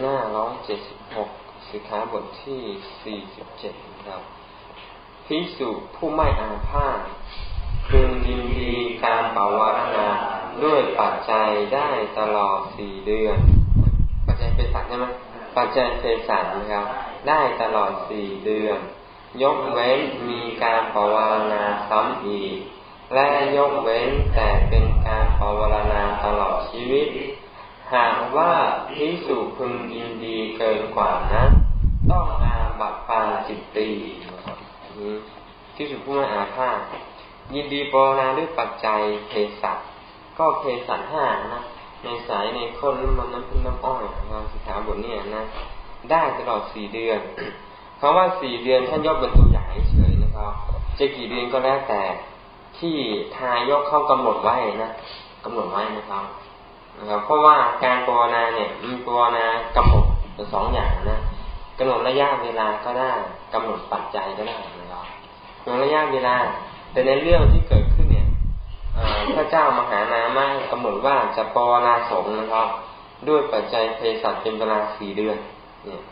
หน้าร้อยเจ็ดสิบหกสิกขาบทที่สี่สิบเจ็ดครับพิสุผู้ไม่อาพาธพึงยินดีการปาวารณาด้วยปัจจัยได้ตลอดสี่เดือน ปัจจัยเภสัชใช่ไหมปัจจัยเภสัชนะครับ ได้ตลอดสี่เดือน ยกเว้นมีการปาวารณาซ้ำอีก และยกเว้นแต่เป็นการปาวารณาตลอดชีวิต หากว่าพิสุพึงยินดีเกินกว่านั้นต้องอาบัตปาจิตตีพิสุผู้ไม่อาฆาตยินดีปรนาด้วยปัจจัยเภสัชก็เภสัชห้านะในสายในข้นน้ำมันน้ำพึ่งน้ำอ้อยนะสิขาบทนี้นะ ได้ตลอดสี่เดือนคำว่าสี่เดือนท่านยกเป็นตัวอย่างเฉยนะครับ จะกี่เดือนก็แล้วแต่ที่ทายกเข้ากำหนดไว้นะกำหนดไว้นะครับ นะครับเพราะว่าการปรนาเนี่ยมันปรนากำหนดสองอย่างนะกำหนดระยะเวลาก็ได้กำหนดปัจจัยก็ได้นะครับกำหนดระยะเวลา แต่ในเรื่องที่เกิดขึ้นเนี่ยพระเจ้ามหานามากำหนดว่าจะปรนาสงนะครับ ด้วยปัจจัยเภสัชเป็นเวลาสี่เดือน เนี่ย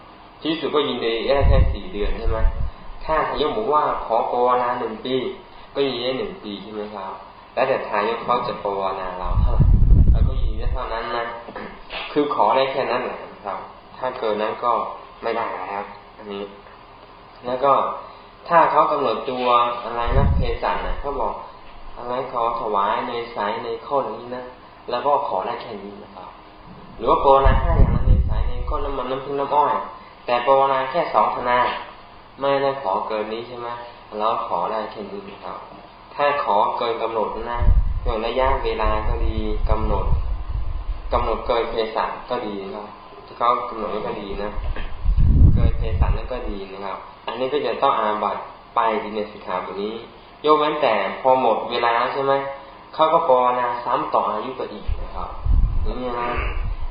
ที่สุดก็ยินดีได้แค่สี่เดือนใช่ไหมถ้าทายกบอกว่าขอปรนาหนึ่งปี ก็ยินได้หนึ่งปีใช่ไหมครับ แล้วแต่ทายกเขาจะปรนาเราเท่าไหร่ ได้เท่านั้นนะ คือขอได้แค่นั้นแหละครับ ถ้าเกินนั้นก็ไม่ได้แล้วอันนี้ แล้วก็ถ้าเขากำหนดตัวอะไรนะเพศัชนะเขาบอกอะไรขอถวายในสายในข้อนี้นะแล้วก็ขอได้แค่นี้นะครับ หรือว่าโปรนาห้าอย่างนั้นในสายในข้อน้ำมันน้ำพึ่งน้ำอ้อย แต่โปรนาแค่สองธนา ไม่ได้ขอเกินนี้ใช่ไหมแล้วขอได้แค่นี้นะครับ ถ้าขอเกินกำหนดนะอย่างระยะเวลาก็ดีกำหนด กำหนดเกินเพศัชก็ดีนะครับที่เขากำหนดก็ดีนะ เกินเพศัชนั่นก็ดีนะครับ อันนี้ก็จะต้องอาบัตไปดีในสิกขาบทนี้ยกเว้นแต่พอหมดเวลาใช่ไหมเขาก็ปรนาซ้ำต่ออายุไปอีกนะครับนี่นะ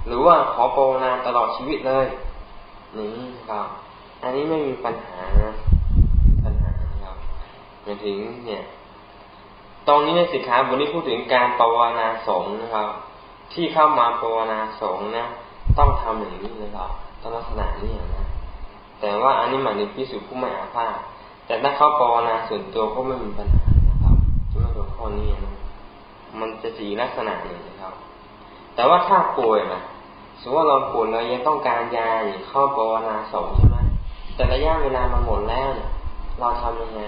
หรือว่าขอปรนาตลอดชีวิตเลยนี่ครับ อันนี้ไม่มีปัญหานะปัญหานะครับหมายถึงเนี่ย ตรงนี้ในสิกขาบทนี้พูดถึงการปรนาสงนะครับ ที่เข้ามาปรนาสงนะ ต้องทำอย่างนี้นะครับต้องลักษณะนี้นะ แต่ว่าอันนี้หมายถึงพิสูจผู้ไม่อาภาแต่ถ้าเขาปรนาส่วนตัวก็ไม่มีปัญหานะครับที่ไม่โดนข้อนี้นะมันจะสีลักษณะหนึ่งนะครับ แต่ว่าถ้าป่วยนะสมมติว่าเราป่วยเรายังต้องการยาอย่างเข้าปรนาสงใช่ไหมแต่ระยะเวลามันหมดแล้วเนี่ยเราทำยังไง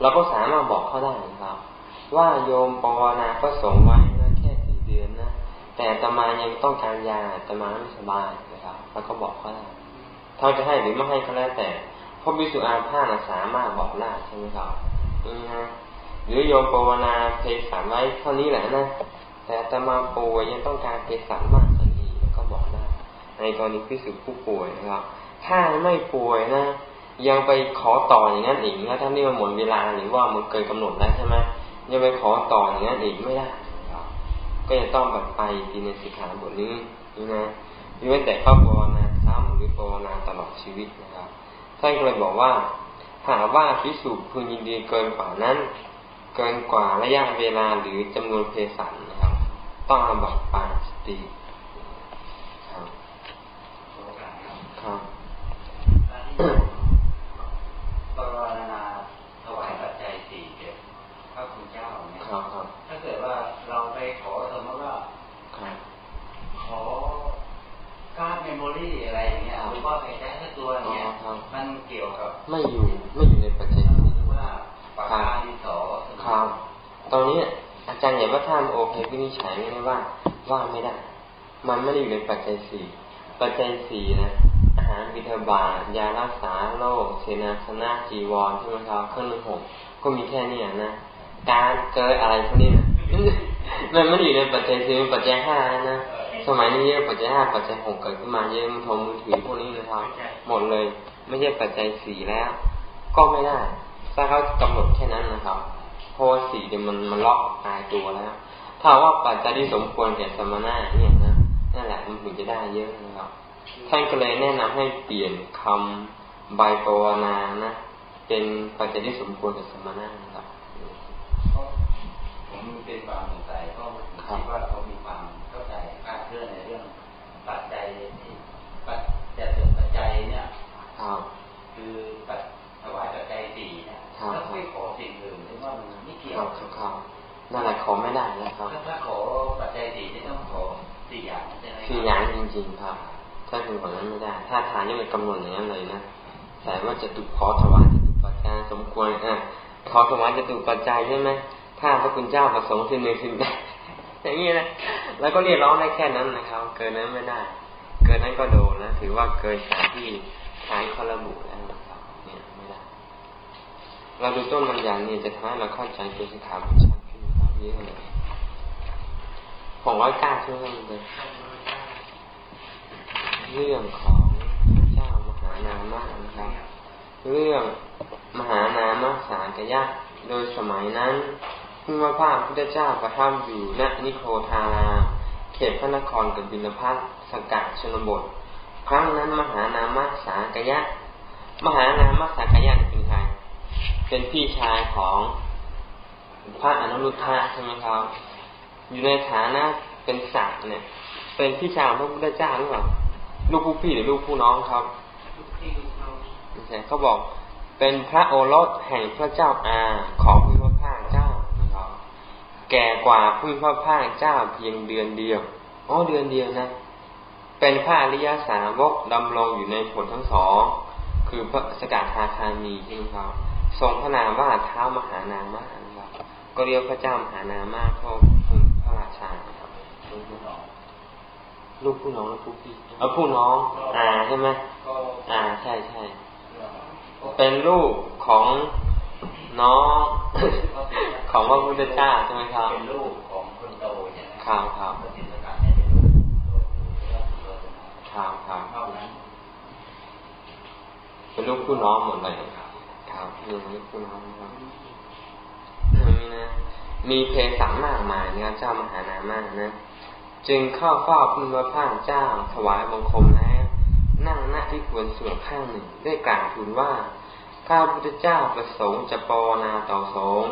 เราก็สามารถบอกเขาได้นะครับ ว่าโยมปรนาก็สงไว้นะแค่สี่เดือนนะ แต่ตมายังต้องการยาตมาไม่สบายนะครับ แล้วก็บอกเขาได้เขาจะให้หรือไม่ให้ก็แล้วแต่เพราะวิสุอาภาสสามารถบอกได้ใช่ไหมครับนี่นะหรือโยมภาวนาเพศสานไว้เท่านี้แหละนะแต่จะมาป่วยยังต้องการเพศสานมากกว่านี้ก็บอกได้ ในกรณีพิสุผู้ป่วยนะครับ ถ้าไม่ป่วยนะยังไปขอต่ออย่างนั้นอีกนะถ้านี่มันหมดเวลาหรือว่ามันเกินกำหนดแล้วใช่ไหมยังไปขอต่ออย่างนั้นอีกไม่ได้ ก็จะต้องแบบไปทีในสิกขาบทนี้นี่นะยกเว้นแต่ครอบครัวนะซ้ำหรือภาวนาตลอดชีวิตนะครับท่านก็เลยบอกว่าหากว่าพิสูจพึงยินดีเกินกว่านั้น เกินกว่าระยะเวลาหรือจำนวนเพสันนะครับ ต้องอาบัตปาสติครับครับปรารณาถวายปัจจัยสี่เจ็ดพระคุณเจ้าเนี่ยถ้าเกิดว่าเราไปขอสมมติว่าขอการ์ด memory อะไรอย่างเงี้ยหรือว่าใส่ใจแค่ตัวเนี้ยมันเกี่ยวกับ ไม่อยู่ไม่อยู่ในปัจจัยหรือว่าปากกาดินสอครับตอนนี้อาจารย์อย่าว่าท่านโอเควินิจฉัยไม่ว่าว่าไม่ได้ มันไม่ได้อยู่ในปัจจัยสี่ปัจจัยสี่นะอาหารบิณฑบาตยารักษาโรคเสนาสนะจีวรใช่ไหมครับเครื่องนุ่งห่มก็มีแค่นี้นะการเกิดอะไรพวกนี้นะมันไม่ได้อยู่ในปัจจัยสี่ปัจจัยห้านะสมัยนี้เยอะปัจจัยห้าปัจจัยหกเกิดขึ้นมาเยอะมือถือมือถือพวกนี้นะครับหมดเลย ไม่ใช่ปัจจัยสี่แล้ว ก็ไม่ได้ ถ้าเขากำหนดแค่นั้นนะครับ เพราะว่าสี่เดี๋ยมันมันล็อกตายตัวแล้ว ถ้าว่าปัจจัยที่สมควรแก่สมณะเนี่ยนะนั่นแหละมันถึงจะได้เยอะนะครับ ท่านก็เลยแนะนำให้เปลี่ยนคำใบปวนานะ เป็นปัจจัยที่สมควรแก่สมณะนะครับผมเป็นความสงสัยเพราะคิดว่า เกี่ยวครับนั่นแหละขอไม่ได้นะครับถ้าขอปัจจัยสี่จะต้องขอสี่อย่างใช่ไหมสี่อย่างจริงๆครับ ถ้าเป็นแบนั้นไม่ได้ ถ้าทานยังเป็นกำหนดอย่างนั้นเลยนะแต่ว่าจะตุขอถวายจะตุปัจจัยสมควรอะขอถวายจะตุปัจจัยใช่ไหมถ้าพระคุณเจ้าประสงค์ที่หนึ่งถึงไดอย่างนี้นะแล้วก็เรียกร้องได้แค่นั้นนะครับ เกินนั้นไม่ได้ เกินนั้นก็โดนนะถือว่าเกินสาที่ทานข้อระบุ เราดูต้นบางอย่างเนี่ยจะทำให้เราเข้าใจตัวสิขาบุญชัดขึ้นครับเยอะเลยของร้อยเก้าใช่ไหมเลยเรื่องของเจ้ามหานามะนะครับเรื่องมหานามะสากยะโดยสมัยนั้นพึ่งว่าพระพุทธเจ้าประทับอยู่ณนิโคทาราเขตพระนครกับบินพัทสกัดชนบท ครั้งนั้นมหานามะสากยะมหานามะสากยะเป็น เป็นพี่ชายของพระอนุรุทธะใช่ไหมครับ อยู่ในฐานะเป็นศักดิ์เนี่ย เป็นพี่ชายของพระพุทธเจ้าหรือเปล่าลูกผู้พี่หรือลูกผู้น้องครับไม่ใช่เขาบอกเป็นพระโอรสแห่งพระเจ้าอาของพระพาเจ้านะครับแก่กว่าผู้พระพาเจ้าเพียงเดือนเดียวอ๋อเดือนเดียวนะ เป็นพระอริยสาวกดำรงอยู่ในผลทั้งสอง คือพระสกทาคามีใช่ไหมครับ ทรงพระนามว่าเท้ามหานามะนะครับก็เรียกพระเจ้ามหานามะเพราะพระราชาครับลูกผู้น้องลูกผู้พี่เอาผู้น้อง อ่าใช่ไหมอ่าใช่ใช่เป็นลูกของน้องของพระพุทธเจ้าใช่ไหมครับเป็นลูกของคนโตใช่ไหมครับครับครับครับเป็นลูกผู้น้องหมดเลยครับ ครับลูกผู้น้องครับนี่นะมีเพศมากมายนะครับเจ้ามหานามากนะ จึงเข้าเฝ้าพุทธพระเจ้าถวายบังคมแล้วนั่งหน้าที่ควรส่วนข้างหนึ่งได้กล่าวทูลว่าข้าพุทธเจ้าประสงค์จะปรนาต่อสง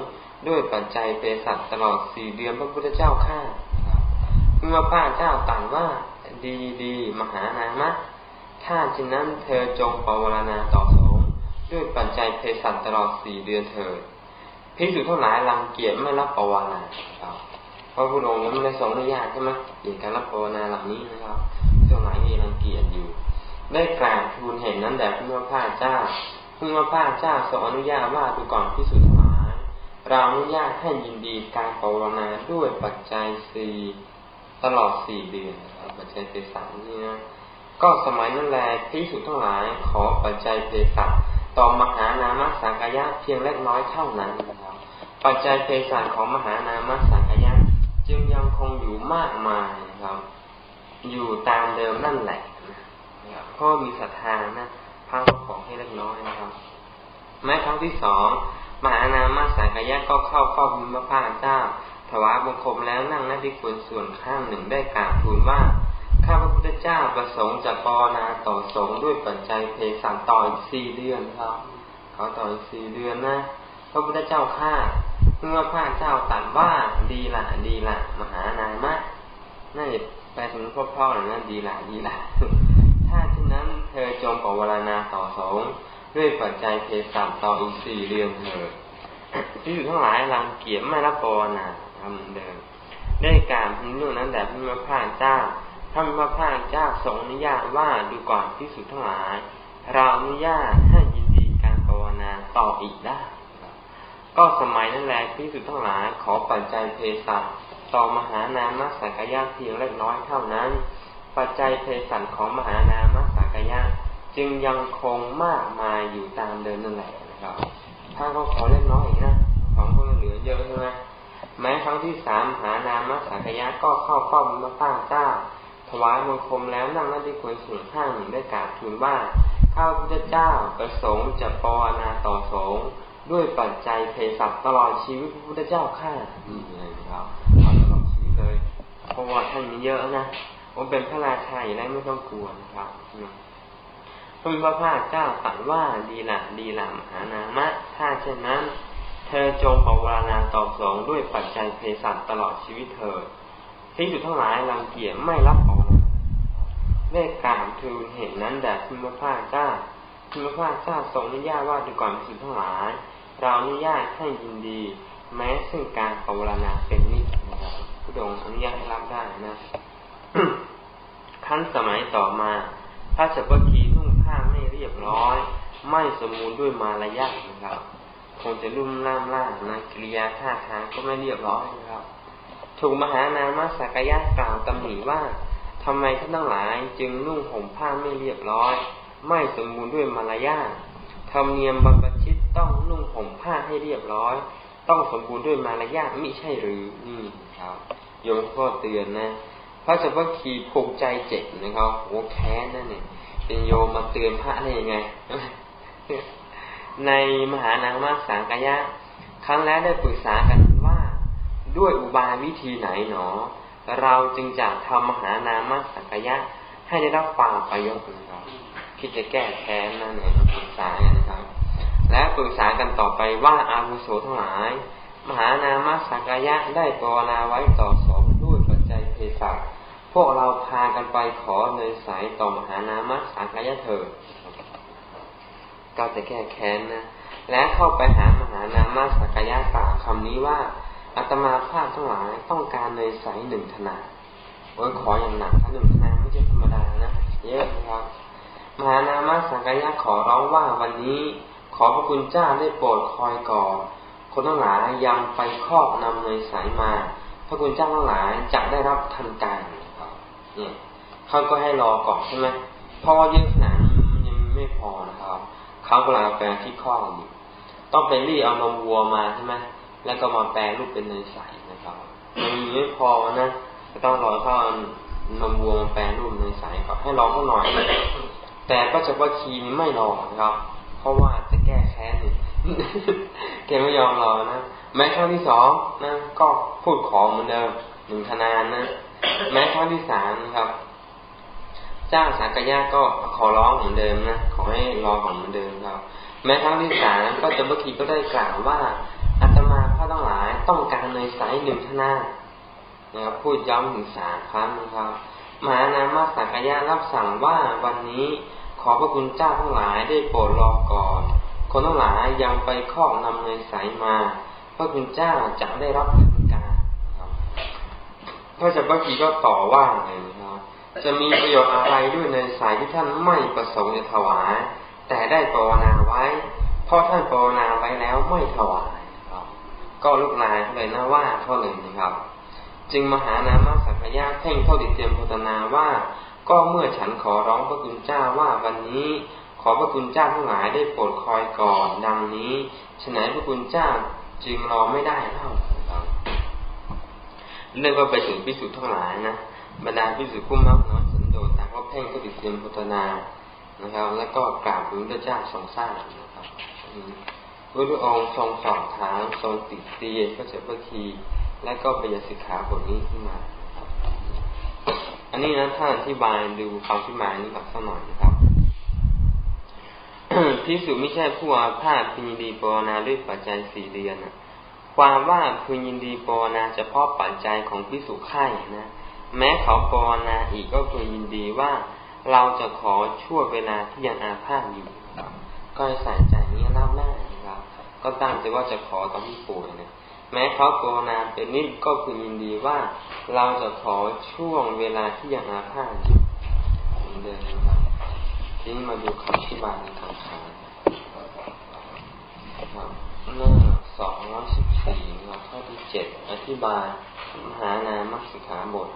ด้วยปัจจัยเปสัตตลอดสี่เดือนพระพุทธเจ้าข้าพุทธพระเจ้าต่างว่าดีดีมหานามะถ้าเช่นนั้นเธอจงปรนาต่อสง ด้วยปัจจัยเภสัชตลอดสี่เดือนเถิดพิสูจทั้งหลายรังเกียจไม่รับปวานาครับพราะพุทธองค์ยังไม่ได้ทรงอนุญาตใช่ไหมเกี่ยวกับรับภานาเหล่านี้นะครับช่วงไหนมีรังเกียจอยู่ ได้กราบทูลเห็นนั้นแด่พระพาเจ้าพระพาเจ้าทรงอนุญาตว่าดูก่อนพิสุทธิ์ทั้งหลายเราอนุญาตให้ยินดีการภานาด้วยปัจจัยสี่ตลอดสี่เดือนครับปัจจัยเศษสามนี่นะก็สมัยนั้นแลพิสุทธิ์ทั้งหลายขอปัจจัยเภสัช ต่อมหานามสังกายะเพียงเล็กน้อยเท่านั้นครับปัจจัยเภสัชของมหานามสังกายะจึงยังคงอยู่มากมายนะครับ อยู่ตามเดิมนั่นแหละเพราะมีศรัทธานะพังของให้เล็กน้อยนะครับ แม้ครั้งที่สองมหานามาสากยะก็เข้าเฝ้าพระพาเจ้า ถวายบังคมแล้วนั่งหน้าที่ควรส่วนข้างหนึ่งได้กราบทูลว่า ข้าพระพุทธเจ้าประสงค์จะปอนาต่อสงด้วยปัจจัยเพสังต่ออีกสี่เดือนครับเขาต่ออีกสี่เดือนนะพระพุทธเจ้าข้าเมื่อพระเจ้าตรัสว่าดีละดีละมหานามะน่าจะไปถึงพ่อพ่อหรือนะดีละดีละถ้าเช่นนั้นเธอจงปวารณาต่อสงด้วยปัจจัยเพศัตต่ออีกสี่เดือนเถิดที่อยู่ทั้งหลายรังเกียจไม่รับปวารณาทำเดิมได้การพิมพ์นั้นแต่พระพาเจ้า ท่านพระพาเจ้าทรงอนุญาตว่าดูก่อนที่สุทั้งหลาย เราอนุญาตให้ยินดีการปวารณาต่ออีกได้ ก็สมัยนั้นแหละพิสุทั้งหลายขอปัจจัยเพศัตต่อมหานามสักยะเพียงเล็กน้อยเท่านั้น ปัจจัยเพศัตของมหานามสักยะจึงยังคงมากมายอยู่ตามเดิมนั่นแหละนะครับ ถ้าเขาขอเล็กน้อยอีกนะของก็เหลือเยอะใช่ไหมแม้ครั้งที่สามหานามสักยะก็เข้าเฝ้าพระป้าเจ้า ถวายมงคมแล้วนั่งนั่งที่ควรส่วนข้างหนึ่งได้กราบทูลว่าข้าพระเจ้าประสงค์จะปวนาต่อสงด้วยปัจจัยเภสัชตลอดชีวิตพระพุทธเจ้าข้านี่เลยครับตลอดชีวิตเลยเพราะว่าท่านมีเยอะนะผมเป็นพระราชาอย่างไรไม่ต้องกลัวนะครับพระพุทธพระเจ้าตรัสว่าดีละดีละมหานามะ ถ้าเช่นนั้น เธอจงภาวนาต่อสงด้วยปัจจัยเภสัชตลอดชีวิตเธอ ที่สุทั้งหลายรังเกียจไม่รับภาวนาได้กล่าวทูลเห็นนั้นแด่พุทธพระเจ้าพุทธพระเจ้าทรงอนุญาตว่าดูก่อนสุทั้งหลาย เราอนุญาตให้ยินดี แม้ซึ่งการภาวนาเป็นนิจนะครับผู้ดงอนุญาตให้รับได้นะคทันสมัยต่อมาพระจักรคีนุ่งผ้าไม่เรียบร้อย ไม่สมบูรณ์ด้วยมารยาทนะครับคงจะรุ่มล่ามล่านะกิริยาท่าทางก็ไม่เรียบร้อยนะครับ ถูกมหานามาสักยะกล่าวตำหนิว่าทำไมท่านทั้งหลายจึงนุ่งห่มผ้าไม่เรียบร้อย ไม่สมบูรณ์ด้วยมารยาทธรรมเนียมบรรพชิตต้องนุ่งห่มผ้าให้เรียบร้อย ต้องสมบูรณ์ด้วยมารยาทไม่ใช่หรือนี่ครับโยมก็เตือนนะพระสัพพคีผูกใจเจ็บนะครับโอ้แค้นนั่นเนี่ยเป็นโยมมาเตือนพระได้ยังไง ในมหานางมาสังกยะ ครั้งแรกได้ปรึกษากัน ด้วยอุบายวิธีไหนหนอ เราจึงจะทำมหานามสังกยะ ให้ได้รับความประโยชน์นะครับคิดจะแก้แค้นนั่นเองปรึกษากันนะครับ และปรึกษากันต่อไปว่าอาวุโสทั้งหลาย มหานามสังกยะได้ปรนาไว้ต่อสมด้วยปัจจัยเพศะพวกเราพากันไปขอในสายต่อมหานามสังกยะเถิดก็จะแก้แค้นนะและเข้าไปหามหานามาสักยะกล่าวคำนี้ว่า อาตมาภาพทั้งหลายต้องการเนยใสหนึ่งธนาโอ้ยขออย่างหนักถ้าหนึ่งธนาไม่ใช่ธรรมดานะเยอะนะครับมหานามาสังกยะขอร้องว่าวันนี้ขอพระคุณเจ้าได้โปรดคอยก่อนคนทั้งหลายยังไปครอบนำเนยใสมา พระคุณเจ้าทั้งหลายจะได้รับทันการเนี่ยเขาก็ให้รอก่อนใช่ไหมเพราะว่าเยอะขนาดนี้ยังไม่พอนะครับเขากำลังแปลที่ข้ออยู่ต้องไปรีเอานมวัวมาใช่ไหม แล้วก็มาแปลรูปเป็นเนยใสนะครับมันมีไม่พอนะจะต้องรอเขาเอานมวัวมาแปลรูปเนยใสก่อนให้รอเขาหน่อย แต่ก็จะว่าคีนี้ไม่รอครับ เพราะว่าจะแก้แค้นนี่แกไม่ยอมรอนะแม้ครั้งที่สองนะก็พูดขอเหมือนเดิมหนึ่งธนานนะแม้ครั้งที่สามนะครับเจ้าสักยะก็ขอร้องเหมือนเดิมนะขอให้รอของเหมือนเดิมครับ แม้ครั้งที่สามก็จะเมื่อกี้ก็ได้กล่าวว่า อาตมาพระต้งหลายต้องการในสายหนึ่งท่านานะครับพูดย้ำถึงสามครั้งนะครับมหานามาสักยะรับสั่งว่าวันนี้ขอพระคุณเจ้าทั้งหลายได้โปรดรอก่อน คนทั้งหลายยังไปครอบนำในสายมา พระคุณเจ้าจะได้รับทางการพระเจ้าพระกีก็ต่อว่าเลยครับจะมีประโยชน์อะไรด้วยในสายที่ท่านไม่ประสงค์จะถวาย แต่ได้ภาวนาไว้ เพราะท่านภาวนาไว้แล้วไม่ถวาย ก็ลุกลายเลยนะว่าเขาเลยนะครับ จึงมหานามาสักยะเพ่งเข้าติเตรียมพัฒนาว่า ก็เมื่อฉันขอร้องพระคุณเจ้าว่าวันนี้ขอพระคุณเจ้าทั้งหลายได้โปรดคอยก่อน ดังนี้ฉนัยพระคุณเจ้าจึงรอไม่ได้เล่าเรื่องก็ไปถึงพิสุทธ์ทั้งหลายนะบรรดาพิสุขุมักน้อยสันโดษต่างก็เพ่งก็ติดเตรียมพัฒนานะครับ แล้วก็กราบพระพุทธเจ้าทรงสร้างนะครับ พระองค์ทรงสอบถามทรงติดเตียก็จะเพื่อคี และก็ปยสิกขาบทนี้ขึ้นมา อันนี้นะท่านอธิบายดูคำที่มานี้กับสักหน่อยนะครับพิสุไม่ใช่ผู้อาพาธพิญดีปรนาด้วยปัจจัยสี่เดือนนะความว่าพึงยินดีปรนาเฉพาะปัจจัยของพิสุไข่นะ แม้เขาปรนาอีกก็คือยินดีว่าเราจะขอช่วเวลาที่ยังอาพาธอยู่ก็ใส่ใจนี้เล่าหน้านะครับก็ตั้งใจว่าจะขอตอนที่ป่วยเนี่ยแม้เขาปรนาเป็นนิดก็คือยินดีว่าเราจะขอช่วงเวลาที่ยังอาพาธอยู่เดินนะครับทีนี้มาดูคำอธิบายในคำขานครับหน้าสองร้อยสิบสี่ครับข้อที่เจ็ดอธิบายมหานามสิกขาบท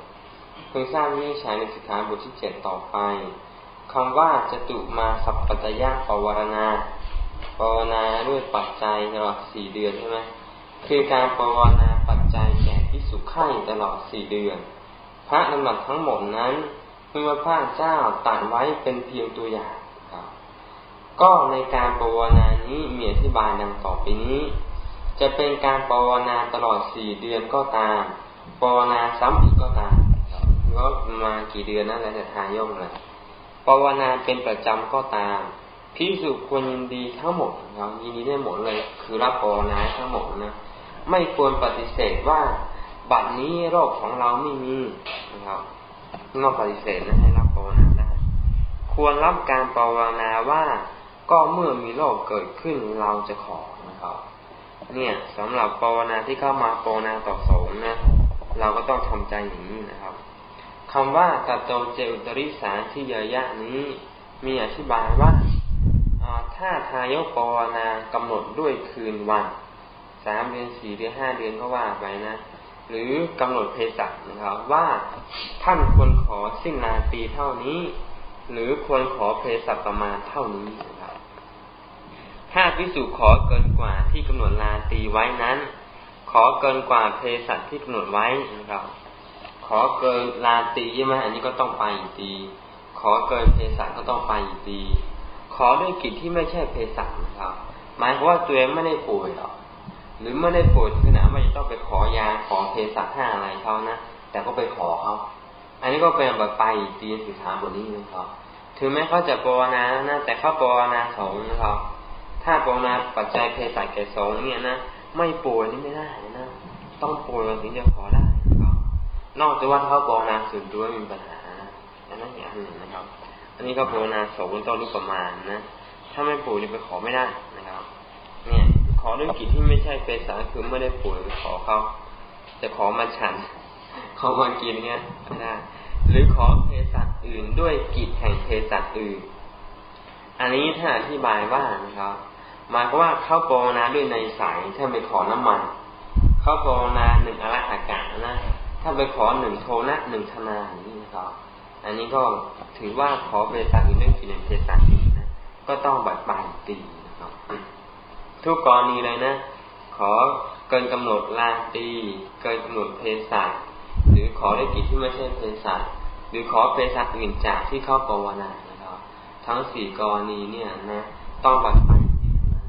เพิ่งสร้างวิชาในสิกขาบทที่เจ็ดต่อไปคำว่าจตุมาสัพปัจยะปวารณา ปวารณาด้วยปัจจัยตลอดสี่เดือนใช่ไหมคือการปวารณาปัจจัยแก่พิสุข่ตลอดสี่เดือน พระนำหนักทั้งหมดนั้นเมื่อพระเจ้าตัดไว้เป็นเพียงตัวอย่างครับ ก็ในการปวารณานี้มีอธิบายดังต่อไปนี้ จะเป็นการปวารณาตลอดสี่เดือนก็ตามปวารณาซ้ำอีกก็ตามก็มากี่เดือนนั่นแหละแต่ทายกเลยภาวนาเป็นประจำก็ตาม พิสุควรยินดีทั้งหมดเรายินดีได้หมดเลย คือรับภาวนาทั้งหมดนะ ไม่ควรปฏิเสธว่าบัดนี้โรคของเราไม่มีนะครับนอกปฏิเสธนะให้รับภาวนาได้ควรรับการภาวนาว่าก็เมื่อมีโรคเกิดขึ้นเราจะขอนะครับ เนี่ยสำหรับภาวนาที่เข้ามาภาวนาต่อสงนะเราก็ต้องทำใจอย่างนี้นะครับคำว่าตัดโตเจอุตริสารที่เยยะนี้มีอธิบายว่า ถ้าทายกปวนากำหนดด้วยคืนวันสามเดือนสี่เดือนห้าเดือนก็ว่าไปนะ หรือกำหนดเพศักนะครับ ว่าท่านควรขอสิ้นนาปีเท่านี้ หรือควรขอเพศักประมาณเท่านี้นะครับถ้าพิสูจขอเกินกว่าที่กำหนดลาตีไว้นั้น ขอเกินกว่าเพศักที่กำหนดไว้นะครับ ขอเกินลาตีใช่ไหมอันนี้ก็ต้องไปอีกดีขอเกินเพศักก็ต้องไปอีกดี ขอด้วยกิจที่ไม่ใช่เพศักนะครับ หมายความว่าตัวเองไม่ได้ป่วยหรอกหรือไม่ได้ป่วยขนาดไม่ต้องไปขอยาขอเพศักห้าอะไรเขานะแต่ก็ไปขอเขาอันนี้ก็เป็นแบบไปตีสิขาบทนี้นะครับถึงแม้เขาจะปวนานะแต่เขาปวนาสงนะครับ ถ้าปวนาปัจจัยเพศักแก่สงเนี่ยนะไม่ป่วยนี่ไม่ได้นะต้องป่วยถึงจะขอได้นะครับนอกจากว่าเขาปวนาส่วนตัวมีปัญหาอันนั้นอย่างหนึ่งนะ นนี้ก็ภาวนาโสนต้นรูปประมาณนะ ถ้าไม่ปู่นี่ไปขอไม่ได้นะครับ เนี่ย ขอด้วยกิจที่ไม่ใช่เภสัชคือไม่ได้ปู่ไปขอเขาจะขอมาฉัน ขอมากินเงี้ยไม่ได้ หรือขอเภสัชอื่นด้วยกิจแห่งเภสัชอื่น อันนี้ถ้าอธิบายว่านะครับหมายก็ว่าเข้าปวนาด้วยในสายถ้าไปขอน้ำมัน เข้าปวนาหนึ่งอรหักานะ ถ้าไปขอหนึ่งโทนะหนึ่งธนาอย่างนี้นะครับ อันนี้ก็ถือว่าขอเภสัชอีกเรื่องกินเภสัชอีกนะก็ต้องบัดปลายตีนะครับทุกกรณีเลยนะ ขอเกินกำหนดลาตี เกินกำหนดเภสัชหรือขอได้กิจที่ไม่ใช่เภสัชหรือขอเภสัชอื่นจากที่เข้าปวนานะครับ ทั้งสี่กรณีเนี่ยนะ ต้องบัดปลายตีนะ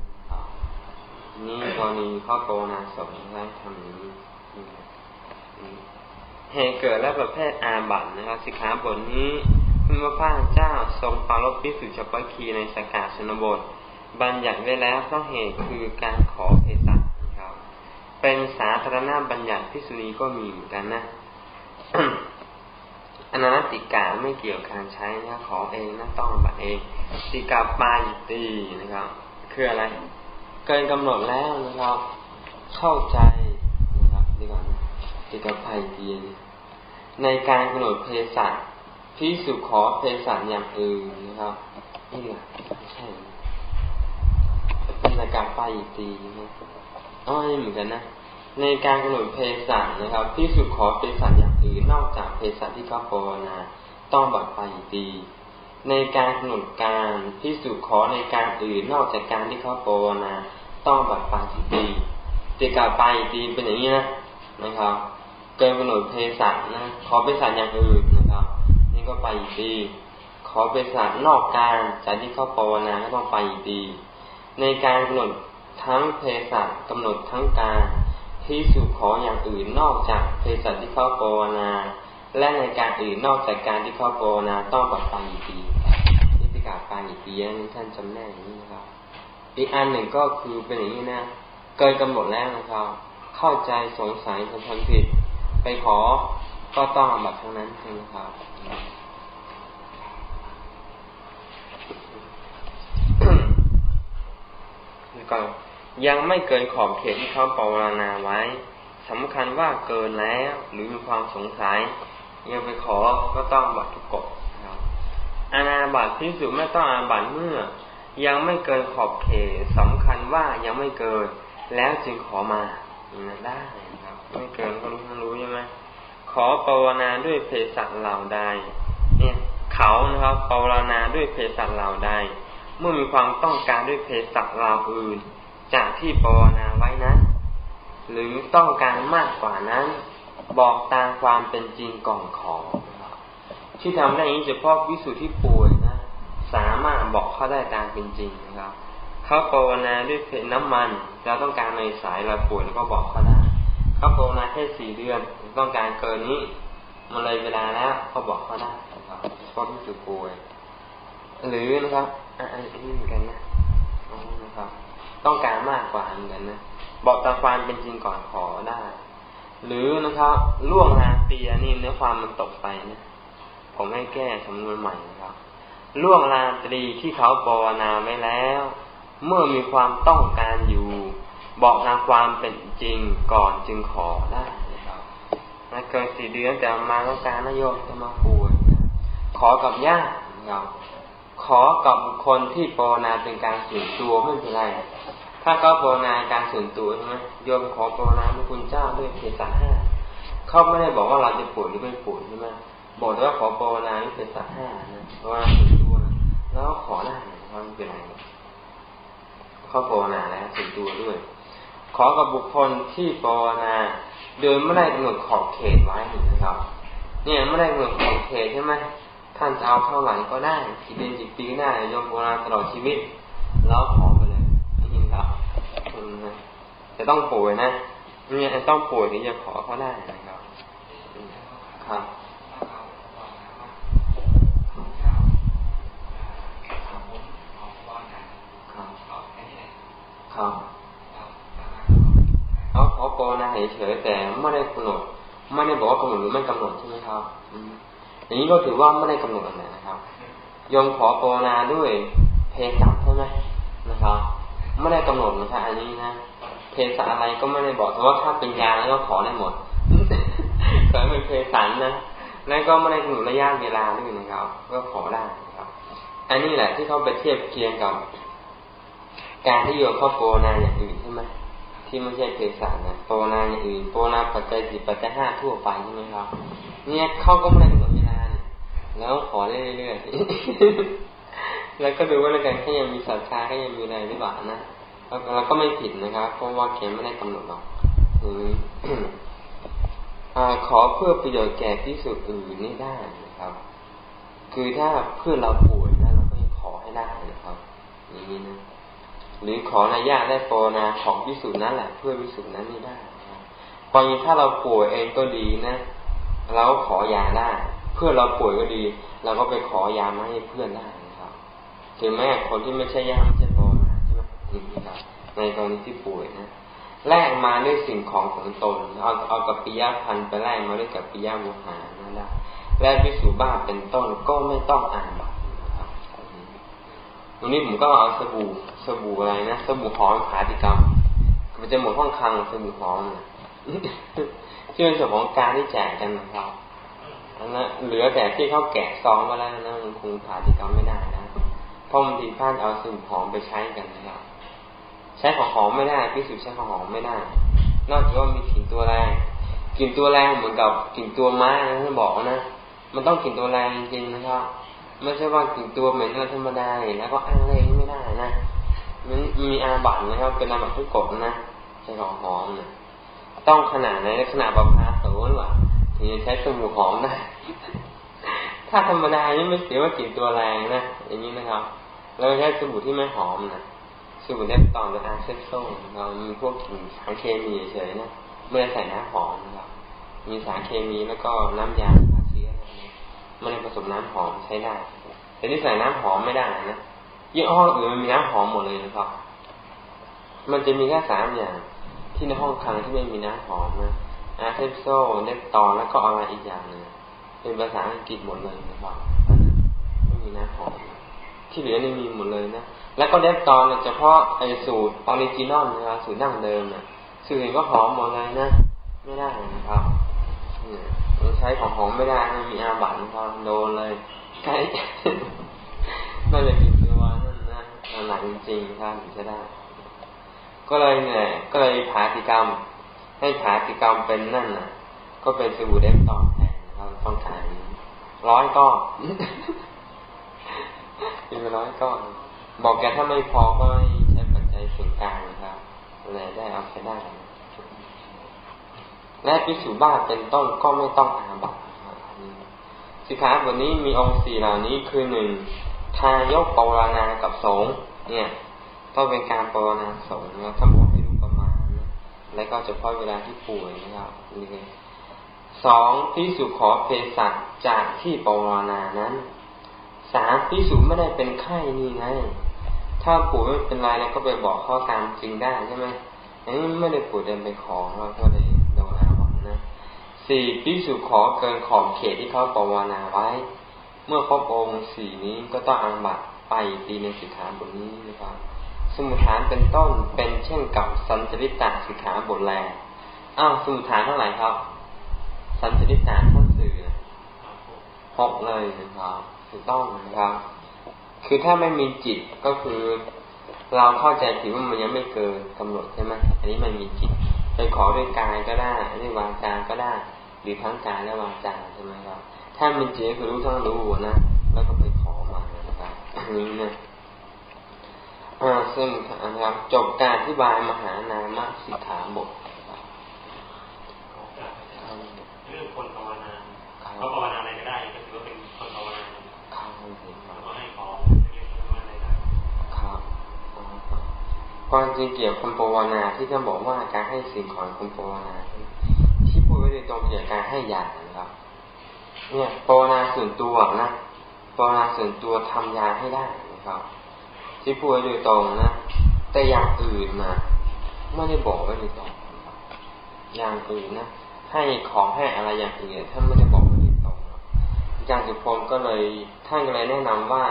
นี่กรณีข้าปวนาสองได้ทำอย่างนี้ เหตุเกิดและประเภทอาบัตนะครับสิกขาบทนี้พระพาเจ้าทรงปารบพิสุชปคีในสกาชนบท บัญญัติไว้แล้วเพราะเหตุคือการขอเพศันะครับ เป็นสาธารณบัญญัติพิสุนีก็มีเหมือนกันนะอนันติกาไม่เกี่ยวกับการใช้นะขอเองนะต้องบัตรเองติกาปายิตีนะครับ คืออะไร เกินกำหนดแล้วนะครับ เข้าใจนะครับดีกว่าติกาภัยเตี ในการกำหนดเพศัชพิสุขอเพศัชอย่างอื่นนะครับนี่แหละไม่ใช่เป็นการไปอีกทีนะอ๋อนี่เหมือนกันนะในการกำหนดเพศัชนะครับพิสุขอเพศัชอย่างอื่นนอกจากเพศัชที่เขาภาวนาต้องบัดไปอีกทีในการกำหนดการพิสุขอในการอื่นนอกจากการที่เขาภาวนาต้องบัดไปอีกทีติกาไปอีกทีเป็นอย่างนี้นะนะครับ เกินกำหนดเพศัชนะ ขอเภสัชอย่างอื่นนะครับ นี่ก็ไปอีกดีขอเภสัชนอกการจากที่เข้าภาวนาก็ต้องไปอีกดี ในการกำหนดทั้งเพศัชกำหนดทั้งการที่สู่ขออย่างอื่นนอกจากเพศัชที่เข้าภาวนา และในการอื่นนอกจากการที่เข้าภาวนาต้องแบบไปอีกดีนี่ประกาศไปอีกดีนี่ท่านจำแนกอย่างนี้นะครับ อีกอันหนึ่งก็คือเป็นอย่างนี้นะเกินกำหนดแล้วนะครับ เข้าใจสงสัยทำทำผิด ไปขอก็ต้องอาบัตทั้งนั้นใช่ไหมครับแล้วก็ยังไม่เกินขอบเขตที่เขาปรารณาไว้สำคัญว่าเกินแล้วหรือมีความสงสัย ยังไปขอก็ต้องบัตรทุกกฎครับอาณาบัตรที่สุดไม่ต้องอาบัตเมื่อ ยังไม่เกินขอบเขตสำคัญว่ายังไม่เกิน แล้วจึงขอมาได้ ไม่เกินก็รู้ทั้งรู้ใช่ไหมขอภาวนาด้วยเพศัตเหล่าใด เนี่ยเขานะครับภาวนาด้วยเพศัตเหล่าใด เมื่อมีความต้องการด้วยเพศัตเหล่าอื่น จากที่ภาวนาไว้นั้น หรือต้องการมากกว่านั้น บอกตามความเป็นจริงก่อนขอที่ทำได้นี้เฉพาะวิสุทธิป่วยนะสามารถบอกเขาได้ตามเป็นจริงนะครับเขาภาวนาด้วยเพศน้ำมันเราต้องการในสายเราป่วยแล้วก็บอกเขาได้ เขาภาวนาแค่สี่เดือนต้องการเกินนี้มันเลยเวลาแล้วเขาบอกเขาได้เพราะพิจุป่วยหรือนะครับอันนี้เหมือนกันนะนะครับ ต้องการมากกว่าเหมือนกันนะบอกตามความเป็นจริงก่อนขอได้ หรือนะครับล่วงลาเตีนี่เนื้อความมันตกไปนะผมให้แก้สำนวนใหม่นะครับล่วงลาตรีที่เขาปวนาไว้แล้ว เมื่อมีความต้องการอยู่ บอกนาความเป็นจริงก่อนจึงขอได้นะครับนะเกินสี่เดือนแต่มาต้องการนโยมจะมาป่วยขอกับญาติเราขอกับบุคคลที่ปรนาเป็นการส่วนตัวไม่เป็นไร ถ้าก็ปรนาการส่วนตัวใช่ไหมโยมขอปรนาพระคุณเจ้าด้วยเพศห้าเขาไม่ได้บอกว่าเราจะป่วยหรือไม่ป่วยใช่ไหมบอกว่าขอปรนาด้วยเพศห้านะเพราะว่าส่วนตัวแล้วขอได้ไม่เป็นไรเขาปรนาแล้วส่วนตัวด้วย ขอกับบุคคลที่ปรนาโดยไม่ได้กำหนดขอบเขตไว้นะครับ เนี่ยไม่ได้กำหนดขอบเขตใช่ไหมท่านจะเอาเท่าไหร่ก็ได้กี่เดือนกี่ปีก็ได้ยมโบราตลอดชีวิตแล้วขอไปเลยนี่ครับจะต้องป่วยนะเนี่ยต้องป่วยถึงจะขอเขาได้นะครับครับครับ เขาขอโปนะเฉยแต่ไม่ได้กำหนด ไม่ได้บอกว่ากำหนดหรือไม่กำหนดใช่ไหมครับอย่างนี้ก็ถือว่าไม่ได้กำหนดนะครับยมขอโปนาด้วยเพศัใช่ไหมนะครับไม่ได้กำหนดนะครับอันนี้นะเพศอะไรก็ไม่ได้บอกแต่ว่าถ้าเป็นยาแล้วก็ขอได้หมดขอเป็นเพศันะแล้วก็ไม่ได้กำหนดระยะเวลาด้วยนะครับ ก็ขอได้ครับ อันนี้แหละที่เขาไปเทียบเคียงกับ การที่โยมเข้าโปนาอย่างอื่นใช่ไหม ที่ไม่ใช่เพศันะโปนาอย่างอื่นโปนาปัจจัยสิปัจจัยห้าทั่วไปใช่ไหมครับ เนี่ยเขาก็ไม่ได้กำหนดแล้วขอเรื่อยๆแล้วก็ดูว่าในการแค่ยังมีศรัทธาแค่ยังมีอะไรหรือเปล่านะเราก็ไม่ผิดนะครับ เพราะว่าเขียนไม่ได้กำหนดหรอกขอเพื่อประโยชน์แก่ที่สุดอื่นนี่ได้นะครับ คือถ้าเพื่อเราป่วยนะเราก็ยังขอให้ได้นะครับอย่างนี้นะ หรือขอในญาติได้โปรนาของพิสูจน์นั้นแหละ เพื่อพิสูจน์นั้นนี่ได้พอถ้าเราป่วยเองก็ดีนะ เราขอยาได้ เพื่อเราป่วยก็ดีเราก็ไปขอยามาให้เพื่อนได้นะครับ ถึงแม้คนที่ไม่ใช่ญาติไม่ใช่ปอมาใช่ไหมนี่ครับในกรณีที่ป่วยนะแลกมาด้วยสิ่งของของตน เอาเอากับปิยาพันไปแลกมาด้วยกับปิยาโมหานั่นแหละแลกไปสู่บ้านเป็นต้นก็ไม่ต้องอ่านบัตร วันนี้ผมก็เอาสบู่สบู่อะไรนะสบู่หอมขาติกรรม มันจะหมดห้องคลังสบู่หอมนะที่เป็นส่วนของการที่แจกกันนะครับนะเหลือแต่ที่เขาแกะซองมาแล้วนะมันคงผาติกรรมไม่ได้นะเพราะบางทีท่านเอาสมุนหอมไปใช้กันนะครับใช้ของหอมไม่ได้พิสูจน์ใช้ของหอมไม่ได้ นอกจากว่ามีกลิ่นตัวแรงกลิ่นตัวแรงเหมือนกับกลิ่นตัวม้านะท่านบอกนะมันต้องกลิ่นตัวแรงจริงนะครับ ไม่ใช่ว่ากลิ่นตัวเหม็นธรรมดาแล้วก็อ้างเลยไม่ได้นะมันมีอาบัตนะครับ เป็นอาบัตทุกกฎนะใช้ของหอมนะต้องขนาดไหนขนาดประพาโสหรือเปล่าถึงจะใช้สบู่หอมได้ ถ้าธรรมดานี่ไม่เสียว่ากลิ่นตัวแรงนะอย่างนี้นะครับ เราใช้สบู่ที่ไม่หอมนะสบู่เนปตอนหรืออาเซโซเรามีพวกกลิ่นสารเคมีเฉยๆนะไม่ได้ใส่น้ำหอมนะครับมีสารเคมีแล้วก็น้ำยา ฆ่าเชื้อไม่ได้ผสมน้ำหอมใช้ได้แต่ที่ใส่น้ำหอมไม่ได้นะยี่ห้ออื่นมันมีน้ำหอมหมดเลยนะครับ มันจะมีแค่สามอย่าง ที่ในห้องคลังที่ไม่มีน้ำหอมนะอาเซปโซเดทตอลแล้วก็อะไรอีกอย่างหนึ่งเป็นภาษาอังกฤษหมดเลยนะครับไม่มีน้ำหอมที่เหลือนี่มีหมดเลยนะแล้วก็เดทตอลเฉพาะไอสูตร original นะครับสูตรดั้งเดิมนะสูตรอื่นก็หอมหมดเลยนะ ไม่ได้นะครับ ใช้ของหอมไม่ได้ไม่มีอาบัตนะครับโดนเลยใช่น่าจะกินตัวนั่นนะหนักจริงๆครับถึงจะได้ ก็เลยเนี่ยก็เลยผาติกรรม ให้ขาติกรรมเป็นนั่นน่ะ ก็เป็นสบู่เด็บตอนแทนเราต้องขายร้อยก้อนเป็นร้อยก้อนบอกแกถ้าไม่พอก็ใช้ปัจจัยส่วนกลางนะครับเลยได้เอาไปได้ และพิสูจบ้าเป็นต้นก็ไม่ต้องอาบัตสิขาบทนี้มีองค์สี่เหล่านี้คือหนึ่งทายกปรณากับสงเนี่ยต้องเป็นการปรณาสงนะถ้าบอกให้ประมาณและก็เฉพาะเวลาที่ป่วยนะครับนี่สองพิสุขอเภสัชจากที่ปรณานั้นสามพิสุไม่ได้เป็นไข้นี่ไงถ้าป่วยไม่เป็นไรแล้วก็ไปบอกข้อตามจริงได้ใช่ไหมอันนี้ไม่ได้ป่วยเดินไปขอเราก็เลยโดนอาบัตนะ สี่พิสุขอเกินขอบเขตที่เขาปรณาไว้ เมื่อครบองค์สี่นี้ก็ต้องอังบัตไปตีในสิกขาบทนี้นะครับ สมุทฐานเป็นต้นเป็นเช่นกับสันจริตตสิกขาบทแลอ้าวสมุทฐานเท่าไหร่ครับ สันติศาสตร์ท่านสื่อหกเลยนะครับถูกต้องนะครับ คือถ้าไม่มีจิตก็คือ เราเข้าใจผิดว่ามันยังไม่เกินกำหนดใช่ไหมอันนี้มันมีจิตไปขอด้วยกายก็ได้ด้วยวาจาก็ได้ หรือทั้งกายและวาจาใช่ไหมครับ ถ้ามันจิตคือรู้ทั้งรู้นะแล้วก็ไปขอมานะครับอันนี้นะซึ่งนะครับจบการอธิบายมหานามสิกขาบทเรื่องคนภาวนาเขาภาวนาอะไรก็ได้ก็ถือว่าเป็นคนภาวนาครับแล้วก็ให้ของเรียกว่าอะไรได้ครับความจริงเกี่ยวกับคนภาวนาที่ท่านบอกว่าการให้สิ่งของคนภาวนา ที่พูดไว้ในตรงเกี่ยวกับการให้ยานะครับ เนี่ยภาวนาส่วนตัวนะภาวนาส่วนตัวทำยาให้ได้นะครับ ที่พูดโดยตรงนะแต่อย่างอื่นนะไม่ได้บอกไว้โดยตรงอย่างอื่นนะให้ของให้อะไรอย่างอื่นท่านไม่ได้บอกไว้โดยตรงอาจารย์สุพลก็เลยท่านก็เลยแนะนำว่า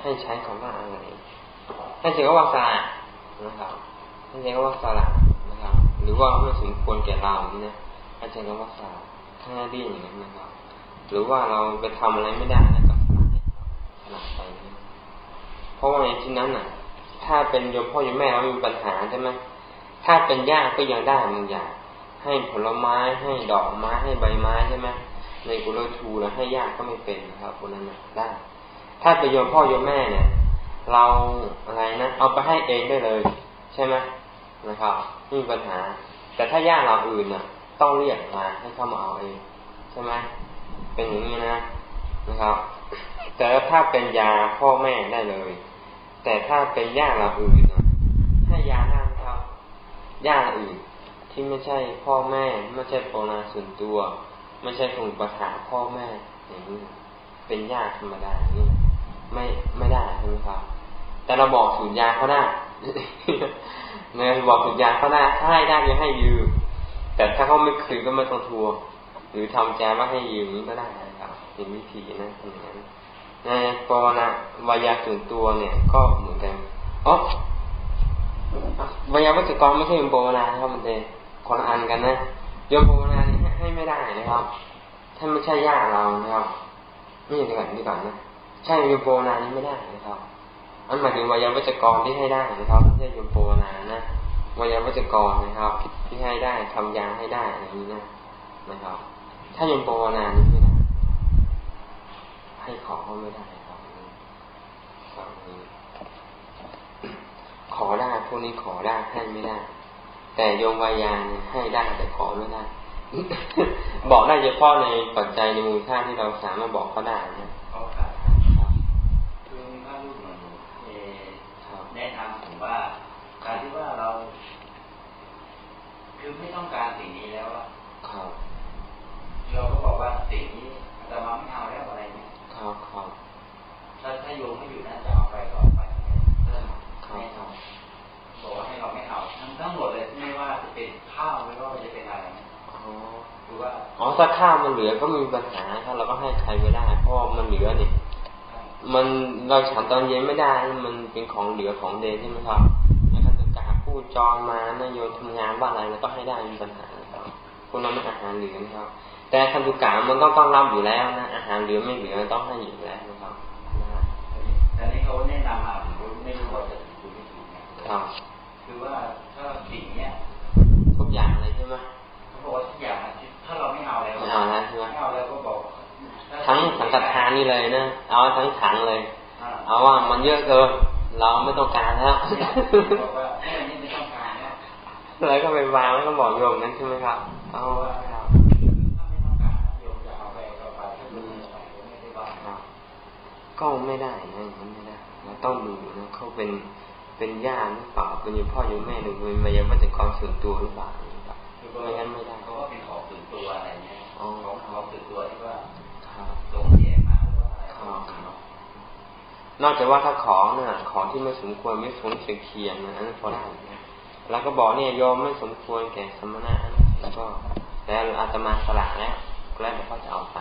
ให้ใช้คำว่าอะไรให้ใช้คำว่าสละนะครับให้ใช้คำว่าสละนะครับ หรือว่าไม่สมควรแก่เราเนี่ย ให้ใช้คำว่าสละถ้าดีอย่างนั้นนะครับ หรือว่าเราไปทำอะไรไม่ได้แล้วก็สละไปเพราะว่าในที่นั้นน่ะ ถ้าเป็นโยมพ่อโยมแม่เรามีปัญหาใช่ไหมถ้าเป็นญาติก็ยังได้บางอย่าง ให้ผลไม้ให้ดอกไม้ให้ใบไม้ใช่ไหมในกุลทูแล้วให้ญาติก็ไม่เป็นนะครับคนนั้นได้ ถ้าเป็นโยมพ่อโยมแม่เนี่ย เราอะไรนะเอาไปให้เองได้เลย ใช่ไหมนะครับไม่มีปัญหา แต่ถ้าญาติเราอื่นน่ะ ต้องเรียกมาให้เข้ามาเอาเองใช่ไหมเป็นอย่างนี้นะนะครับ แต่ถ้าเป็นยาพ่อแม่ได้เลย แต่ถ้าเป็นญาติเราอื่นให้ยานั่งครับญาติอื่น ที่ไม่ใช่พ่อแม่ ไม่ใช่ปนาส่วนตัว ไม่ใช่คงประถาพ่อแม่อย่างนี้เป็นญาติธรรมดาอย่างนี้ไม่ไม่ได้ใช่ไหมครับ แต่เราบอกสูตรยาเขาได้เนี่ยบอกสูตรยาเขาได้ถ้าให้ได้จะให้ยืม แต่ถ้าเขาไม่คืนก็ไม่ต้องทวงหรือทำแจว่าให้ยืมนี้ก็ได้นะครับเป็นวิธีนะอย่างนั้นในปวนะวายาส่วนตัวเนี่ย ก็เหมือนกันอ๋อวายาวัจกรไม่ใช่เป็นปวนาครับมันเป็นคนอันกันนะโยมปวนานี่ให้ไม่ได้นะครับ ถ้าไม่ใช่ญาติเรานะครับนี่ดีกว่าดีกว่านะใช่โยมปวนานี่ไม่ได้นะครับอันหมายถึงวายาวัจกรที่ให้ได้นะครับไม่ใช่โยมปวนานะ วายาวัจกรนะครับ ที่ให้ได้ทำยาให้ได้อย่างนี้นะนะครับ ถ้าโยมปวนานี่ไม่ได้ให้ขอก็ไม่ได้ครับนี่ขอได้พวกนี้ขอได้ให้ไม่ได้ แต่โยมวายาเนี่ยให้ได้แต่ขอไม่ได้บอกได้เฉพาะในปัจจัยในมูลค่าที่เราสามารถบอกเขาได้นะคือมีพระรูปหนึ่งแนะนำผมว่า การที่ว่าเรา คือไม่ต้องการสิ่งนี้แล้วอะเราก็บอกว่าสิ่งนี้จะมาไม่เอาแล้วอะไรเนี่ยครับครับถ้าถ้าโยมไม่อยู่นั่นจะเอาไปก็เอาไปครับครับบอกว่าให้เราไม่เอาทั้งทั้งหมดเลยไม่ว่าจะเป็นข้าวไม่ว่าจะเป็นอะไรอ๋อคือว่าอ๋อ ถ้าข้าวมันเหลือก็มีปัญหาถ้าเราก็ให้ใครไม่ได้เพราะมันเหลือนี่มันเราฉันตอนเย็นไม่ได้ มันเป็นของเหลือของเดนใช่ไหมครับในคันตกาผู้จองมานโยนทำงานบ้านอะไรแล้วก็ให้ได้มีปัญหาครับพวกนั้นมันอาหารเหลือนะครับ แต่คันตุกามันต้องต้องรับอยู่แล้วนะอาหารเหลือไม่เหลือต้องให้อยู่แล้วนะครับแต่นี้เขาแนะนำมาผมไม่รู้ว่าจะถูกไม่ถูกนะครับ คือว่าถ้าสิ่งเนี้ยทุกอย่างเลยใช่ไหม นนี่เลยนะ เอาทั้งถังเลย เอาว่ามันเยอะเกิน เราไม่ต้องการแล้วบอกว่าไม่ไม่ต้องการแล้วเลยก็ไปวางแล้วก็บอกโยมนั้นใช่ไหมครับ เอาก็ไม่ได้นะอย่างนั้นไม่ได้ เราต้องดูนะเขาเป็นเป็นญาติหรือเปล่า เป็นพ่อโยมแม่หรือเป็นมายังว่าจะความส่วนตัวหรือเปล่าไม่งั้นไม่ได้เขาก็เป็นของส่วนตัวอะไรเงี้ยของของส่วนตัวที่ว่าตรงแยกมาหรือว่าอะไร นอกจากว่าถ้าของเนี่ยของที่ไม่สมควรไม่สมเคียงนะนั้นพอได้แล้วก็บอกเนี่ยยอมไม่สมควรแก่สมณะแล้วก็แล้วอาตมาสละแล้วแล้วแต่เขาจะเอาไป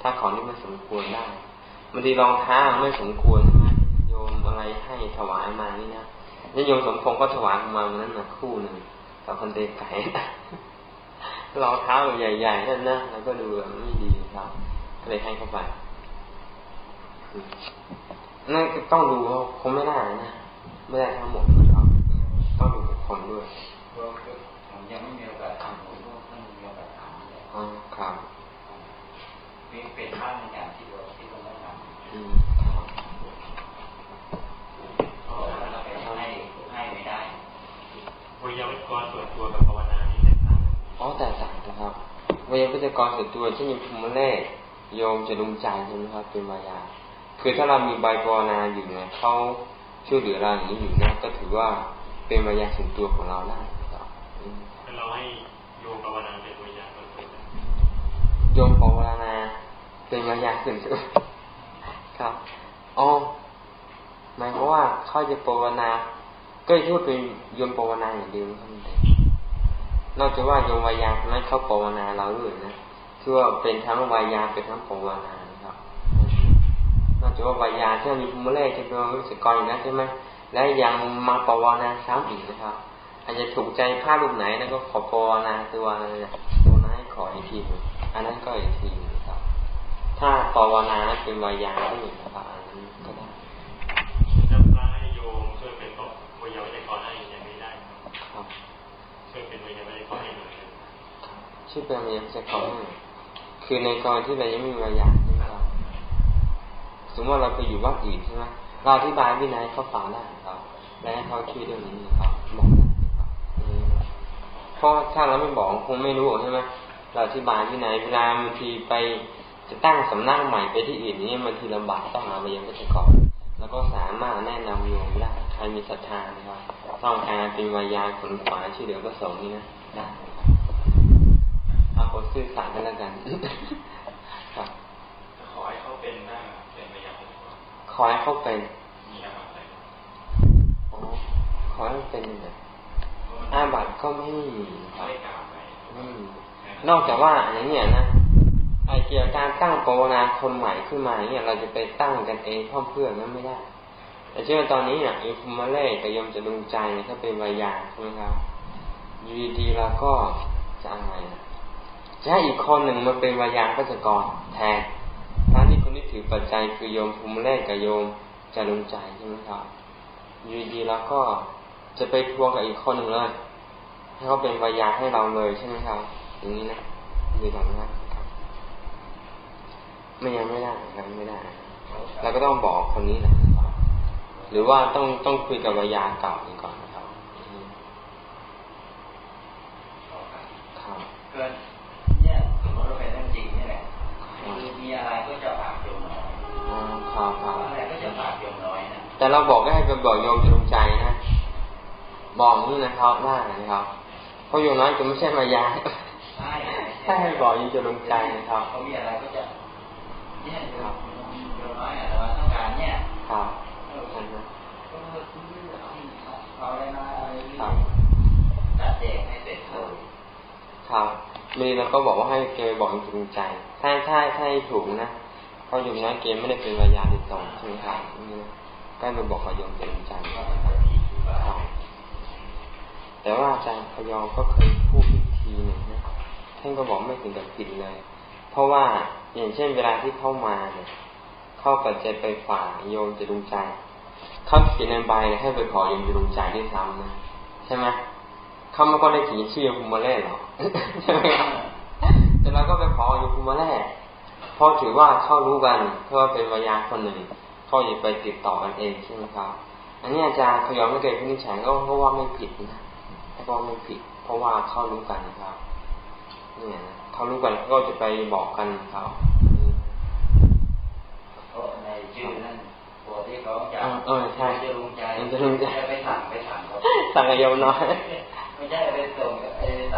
ถ้าของที่ไม่สมควรได้บางทีรองเท้าไม่สมควรนะโยมอะไรให้ถวายมานี่นะนี่โยมสมพงศ์ก็ถวายมาวันนั้นนะคู่หนึ่งกับคนเด็กไก่รองเท้าใหญ่ๆนั่นนะแล้วก็ดูไม่ดีครับก็เลยให้เข้าไป นั่นต้องดูคงไม่ได้นะไม่ได้ทั้งหมดครับต้องดูคนด้วยผมยังไม่มีโอกาสทำผมก็ต้องมีโอกาสทำเลยอ๋อครับมีเป็นบ้างในการที่เราที่เราไม่ทำอืมครับเราไปให้ให้ไม่ได้วิยาวิกรส่วนตัวกับภาวนานี่แตกต่างอ๋อแตกต่างนะครับวิยาวิกรส่วนตัวที่มีภูมิเลขโยมจะดุงใจใช่ไหมครับเป็นมายา คือถ้าเรามีใบภาวนาอยู่เนี่ยเขาช่วยเหลือเราอย่างนี้อยู่นะก็ถือว่าเป็นวิญญาณส่วนตัวของเราได้ครับเราให้โยมภาวนาเป็นวิญญาณส่วนตัวโยมภาวนาเป็นวิญญาณส่วนตัวครับอ๋อหมายความว่าเขาจะภาวนา ก็ช่วยเป็นโยมภาวนาอย่างเดียวเท่านั้นเองนอกจากว่าโยมวิญญาณนั้นเขาภาวนาเราด้วยนะคือว่าเป็นทั้งวิญญาณเป็นทั้งภาวนา นอกจากว่าวิญญาณที่มีภูมิเลขจะเป็นรู้สึกก่อนอย่างนั้นใช่ไหมและยังมาปวานาซ้ำอีกนะครับ อาจจะถูกใจผ้ารูปไหนนั่นก็ขอปวานาตัวนั้นตัวนั้นให้ขออีกทีอันนั้นก็อีกทีนะครับ ถ้าปวานาเป็นวิญญาณที่นะครับอันนั้นก็ได้ถ้าพระให้โยมช่วยเป็นวิญญาณไม่ได้ขอให้ยังไม่ได้ครับช่วยเป็นวิญญาณไม่ได้ขอให้หน่อยช่วยเป็นวิญญาณจะขอให้คือในกรณีที่เรายังไม่มีวิญญาณม มติว่าเราไปอยู่วัดอื่นใช่ไหมเราอธิบายวินัยเขาฟังได้ครับและให้เขาช่วยเรื่องนี้ครับบอกได้ครับเพราะถ้าเราไม่บอกคงไม่รู้ใช่ไหมเราอธิบายวินัยเวลาบางทีไปจะตั้งสำนักใหม่ไปที่อื่นนี่บางทีลำบากต้องหาไปยังพิธีกรแล้วก็สามารถแนะนำโยมได้ใครมีศรัทธานะครับต้องการเป็นวายาขนขวาช่วยเหลือพระสงฆ์นี่นะได้เอาคนซื่อสัตย์กันแล้วกันครับขอให้เขาเป็นได้ ขอให้เขาเป็นขอให้เป็นแบบอาบัตก็ไม่มีนอกจากว่าอย่างนี้นะไอเกี่ยวกับการตั้งปวนาคนใหม่ขึ้นมาเนี่ยเราจะไปตั้งกันเองเพื่อเพื่อนนั้นไม่ได้ แต่เช่นตอนนี้เนี่ยอิฟุมาเล่กับยมจะดุงใจถ้าเป็นวิญญาใช่ไหมครับยูดีเราก็จะอะไรจะให้อีกคนหนึ่งมาเป็นวิญญาณก็จะก่อนแทนท่านที่ คนที่ถือปัจจัยคือโยมภูมิแรกกับโยมจะลงใจใช่ไหมครับอยู่ดีแล้วก็จะไปทวงกับอีกคนหนึ่งเลยให้เขาเป็นวายาให้เราเลยใช่ไหมครับอย่างนี้นะดีกว่าไหมครับไม่ยังไม่ได้ครับไม่ได้เราก็ต้องบอกคนนี้แหละหรือว่าต้องต้องคุยกับวายาเก่าก่อนนะครับครับเนี่ยสมมติเราเป็นเรื่องจริงนี่แหละมีอะไรก็จะ แต่เราบอกให้ไปบอกโยมจะลงใจนะบอกนี่นะครับว่านะครับเพราะโยมน้อยจะไม่ใช่มายาใช่ถ้าให้บอกโยมจะลงใจนะครับเขามีอะไรก็จะเนี่ยโยมน้อยแต่ว่าต้องการเนี่ยครับเอาอะไรมาอะไรตัดแจกให้เสร็จเลยครับมีเราก็บอกว่าให้เกบอกจริงใจ ถ้าถ้าถ้าถูกนะ เพราะโยมน้อยเกมไม่ได้เป็นวิญญาณโดตรงใช่ไหมครับนี่ก็ไปบอกกับโยมจริงใจแต่ว่าอาจารย์พยอก็เคยพูดอีกทีหนึ่งนะท่านก็บอกไม่ถึงกับผิดเลย เพราะว่าอย่างเช่นเวลาที่เข้ามาเนี่ยเข้าปัจจัยไปฝ่าโยมจะดุงใจเขาเขียนในใบให้ไปขอโยมจะดุงใจด้วยซ้ำนะใช่ไหมเขาไม่ก็ได้เขียนชื่อภูมิเล่หรอกใช่ไหมครับแต่เราก็ไปขออยู่ภูมิเล่ เพราะถือว่าเข้ารู้กันเพราะว่าเป็นวิญญาณคนหนึ่งเขาอยากไปติดต่อกันเองใช่ไหมครับ อันนี้อาจารย์ขยอมไม่เกิดพินิจฉัยก็เพราะว่าไม่ผิดนะเพราะว่าไม่ผิด เพราะว่าเข้ารู้กันนะครับเนี่ยเขารู้กันก็จะไปบอกกันครับในชื่อนั้นตัวที่เขาจะเออใช่จะรุงใจจะรุงใจไปสั่งไปสั่งสั่งกับโยมน้อยไม่ใช่ไปส่ง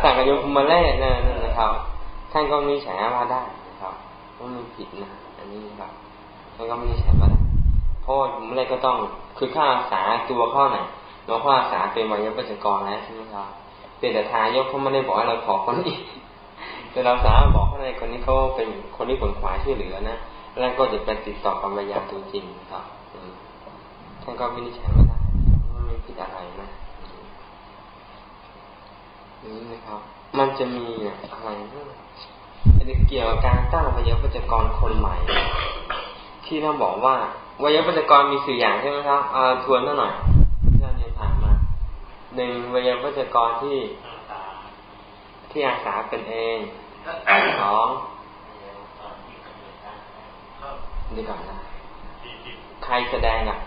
สั่งกับโยมมาเล่นั่นนะครับท่านก็มีฉายามาได้นะครับ ว่ามันผิดนะ อันนี้ครับท่านก็ไมีฉายาได้เพราะมาเล่ก็ต้องคือข้าอาสาตัวข้อไหนเราข้าอาสาเป็นวัยปัจจกรแล้วใช่ไหมครับเป็นแต่ทายกเขาไม่ได้บอกให้เราขอคนนี้แต่เราสามารถบอกว่าในคนนี้เขาเป็นคนที่ผลขวายช่วยเหลือนะแล้วก็จะไปติดต่อกับวิญญาณตัวจริงครับท่านก็ไม่ได้ใช้ไม่ได้ไม่ผิดอะไรนะนี่นะครับ มันจะมีอะไร อันนี้เกี่ยวกับการตั้งวิยวัจกรคนใหม่ ที่เราบอกว่าวิยวัจกรมีสี่อย่างใช่ไหมครับอาทวนหน่อยที่เราเรียนผ่านมาหนึ่งวิยวัจกรที่ที่อาสาเป็นเองสองดีก่อนนะใครแสดงอะ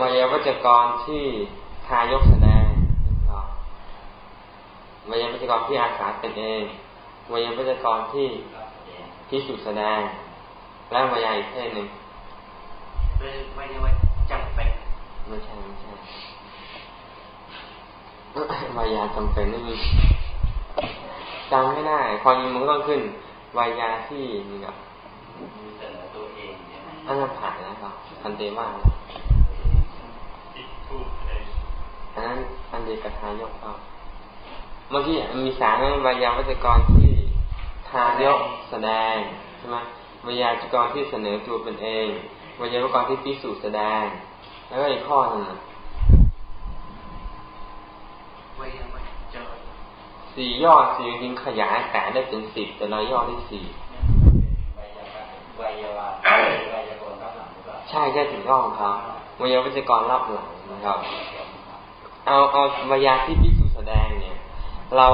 วิยวัจกรที่ทายกแสดง วิยวัจกรที่อาสาเป็นเองวิยวัจกรที่พิสูจน์แสดง และวิยาอีกเพศหนึ่งไม่ใช่ว่าจำเป็นไม่ใช่ไม่ใช่วายาจำเป็นไม่มีจำไม่ได้ความจริงมันก็ต้องขึ้นวายาที่นี่กับเสนอตัวเองอันนั้นผ่านนะครับอันเดว่าอันนั้นอันเดกทายกครับ เมื่อกี้มีสารวายาวัจกรที่ทายกแสดงใช่ไหมวายาวัจกรที่เสนอตัวเป็นเองวายาวัจกรที่พิสูจน์แสดง แล้วก็อีกข้อหนึ่งสี่ยอดสี่จริงขยายแต่ได้เป็นสิบแต่เราย่อได้สี่ใช่ใช่ถึงต้องครับวิยาวิจกรรับหลังนะครับ เอาเอาวิยาที่พิสูจน์แสดงเนี่ย เรา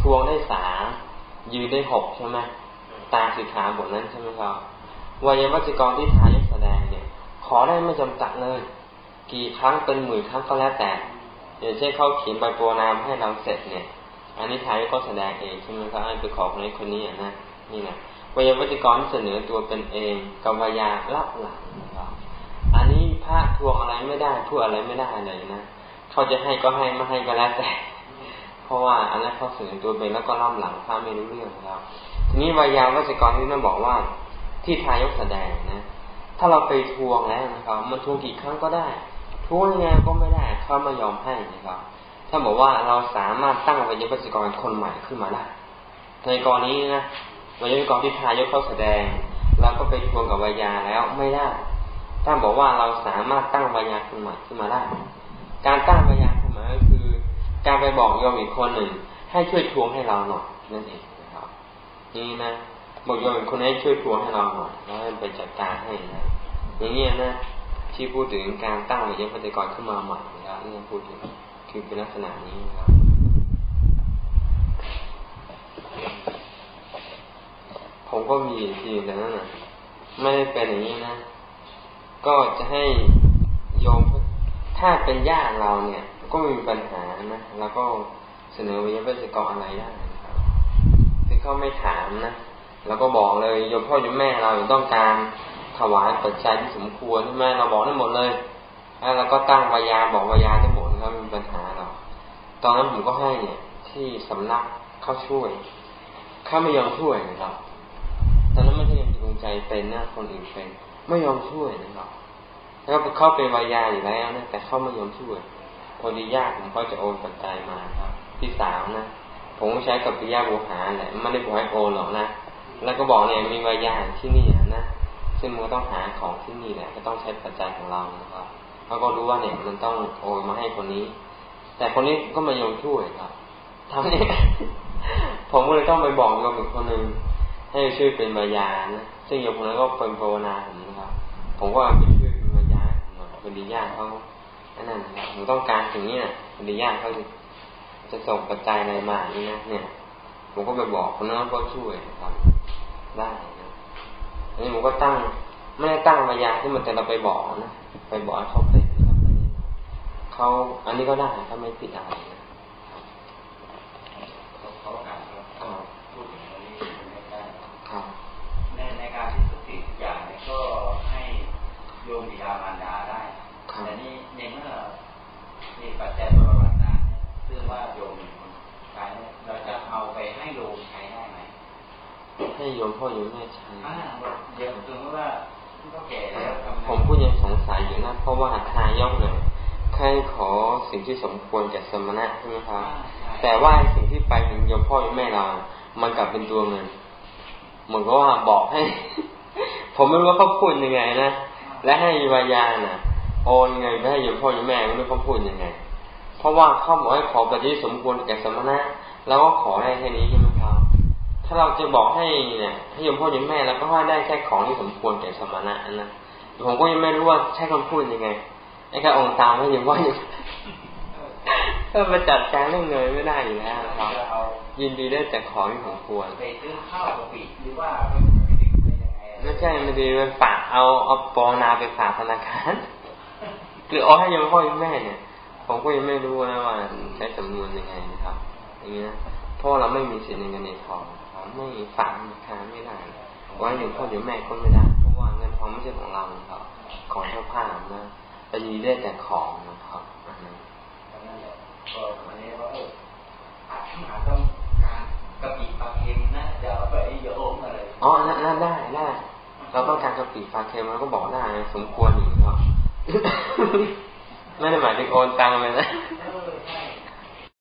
ทวงได้สามยืนได้หกใช่ไหมตาสิขาบทนั้นใช่ไหมครับวิยวิจกรที่ทายกแสดงเนี่ย ขอได้ไม่จำกัดเลย กี่ครั้งเป็นหมื่นครั้งก็แล้วแต่อย่างเช่นเขาเขียนใบโปรนามให้เราเสร็จเนี่ย อันนี้ทายก็แสดงเองใช่ไหมครับอันคือขอคนนี้คนนี้นะนี่นะวยวัจกรเสนอตัวเป็นเองกับวายารับหลังนะครับอันนี้พระทวงอะไรไม่ได้ทวอะไรไม่ได้เลยนะเขาจะให้ก็ให้ไม่ให้ก็แล้วแต่ เพราะว่าอันนั้นเขาเสนอตัวเป็นแล้วก็รับหลังพระไม่รู้เรื่องนะครับทีนี้วายาวัจกรที่นั่นบอกว่า ที่ทายกแสดงนะ ถ้าเราไปทวงแล้วนะครับ มันทวงกี่ครั้งก็ได้ ทวงยังไงก็ไม่ได้เขาไม่ยอมให้นะครับ ถ้าบอกว่าเราสามารถตั้งวิญญาณกรคนใหม่ขึ้นมาได้ในกรณีนะวิญญาณกรที่ทายกเขาแสดงเราก็ไปทวงกับวิญญาแล้วไม่ได้ถ้าบอกว่าเราสามารถตั้งวิญญาคนใหม่ขึ้นมาได้ การตั้งวิญญา การไปบอกโยมอีกคนหนึ่ง ให้ช่วยทวงให้เราหน่อยนั่นเองนะครับ นี่นะบอกโยมอีกคนให้ช่วยทวงให้เราหน่อยแล้วไปจัดการให้นะอย่างนี้นะที่พูดถึงการตั้งวิญญาณปฏิกรขึ้นมาใหม่นะครับนี่พูดถึงคือเป็นลักษณะนี้นะครับผมก็มีทีแต่นั้นนะไม่ได้เป็นอย่างนี้นะ ก็จะให้โยมถ้าเป็นญาติเราเนี่ย ก็ไม่มีปัญหานะแล้วก็เสนอวิญญาณปฏิกรอะไรได้นะครับที่เขาไม่ถามนะแล้วก็บอกเลยโยมพ่อโยมแม่เราต้องการถวายปัจจัยที่สมควรใช่ไหมเราบอกได้หมดเลยแล้วเราก็ตั้งวายาบอกวายาได้หมดแล้วมีปัญหาเราตอนนั้นผมก็ให้เนี่ย ที่สำนักเขาช่วยเขาไม่ยอมช่วยนะครับตอนนั้นไม่ใช่ยังจงใจเป็นนะคนอื่นเป็นไม่ยอมช่วยนะครับแล้วเขาเป็นวายาอยู่แล้วนะแต่เขาไม่ยอมช่วย พอดียากผมก็จะโอนปัจจัยมาครับพี่สาวนะผมใช้กับปิยาบูหาแหละไม่ได้บอกให้โอนหรอกนะแล้วก็บอกเนี่ยมีวายาที่นี่นะซึ่งมันก็ต้องหาของที่นี่แหละก็ต้องใช้ปัจจัยของเรานะครับเขาก็รู้ว่าเนี่ยมันต้องโอนมาให้คนนี้ แต่คนนี้ก็มายอมช่วยครับทำนี้ผมก็เลยต้องไปบอกโยมอีกคนหนึ่งให้ช่วยเป็นมายานะซึ่งโยมคนนั้นก็เป็นภาวนาผมนะครับ ผมก็ไปช่วยเป็นมายาเป็นดีญาเขา อันนั้นนะครับผมต้องการถึงนี้นะเป็นดีญาเขาจะส่งปัจจัยอะไรมานี่นะเนี่ยผมก็ไปบอกคนนั้นก็ช่วยครับ ได้อันนี้ผมก็ตั้งไม่ได้ตั้งมายาที่มันแต่เราไปบอกนะไปบอกเขาเป็นเขาอันนี้ก็ได้ถ้าไม่ติดอะไรนะเขาอ่านครับพูดถึงตรงนี้ไม่ได้ครับในในการที่สุติทุกอย่างเนี่ยก็ให้โยมบิดามารดาได้แต่นี่ในเมื่อมีปัจจัยบริวารนะซึ่งว่าโยมใช้เราจะเอาไปให้โยมใช้ได้ไหม ให้โยมพ่อโยมแม่ใช้เดี๋ยวถึงว่าก็แก่แล้วผมพูดยังสงสัยอยู่นะเพราะว่าทายกเนี่ยใครขอสิ่งที่สมควรจากสมณะใช่ไหมครับ แต่ว่าสิ่งที่ไปถึงโยมพ่อโยมแม่เรา มันกลับเป็นตัวเงินเหมือนกับว่าบอกให้ ผมไม่รู้ว่าเขาพูดยังไงนะและให้วายาน่ะ โอนเงินไปให้โยมพ่อโยมแม่ไม่รู้เขาพูดยังไงสเพราะว่าเขาบอกให้ขอแบบที่สมควรแก่สมณะ แล้วก็ขอได้แค่นี้ใช่ไหมครับ ถ้าเราจะบอกให้เนี่ยให้ยมพ่อยมแม่แล้วก็ว่าได้แค่ของที่สมควรแก่สมณะนะผมก็ยังไม่รู้ว่าใช้คำพูดยังไงไอ้การองตามให้ยมพ่อยมก็มาจัดการเรื่องเงินไม่ได้อยู่แล้วครับยินดีได้แต่ของที่สมควรไปซื้อข้าวกะปิหรือว่าไม่ใช่ไม่ดีไปฝากเอาเอาปอนาไปฝากธนาคารหรือเอาให้ยมพ่อยมแม่เนี่ย ผมก็ยังไม่รู้นะว่าใช้จำนวนยังไงนะครับ อย่างนี้นะเพราะเราไม่มีสิทธิ์ในเงินในทอง ไม่ฝากธนาคารไม่ได้ไว้อยู่พ่ออยู่แม่ก็ไม่ได้เพราะว่าเงินทองไม่ใช่ของเราครับของเจ้าภาพนะแต่ยีได้แต่ของนะครับอันนั้นก็วันนี้ว่าเอออาจมาต้องการกระบี่ปลาเค็มนะจะเอาไปโยมอะไรอ๋อนั่นได้ได้เราต้องการกระบี่ปลาเค็มเราก็บอกได้สมควรอยู่ครับไม่ได้หมายถึงโอนตังเลยนะ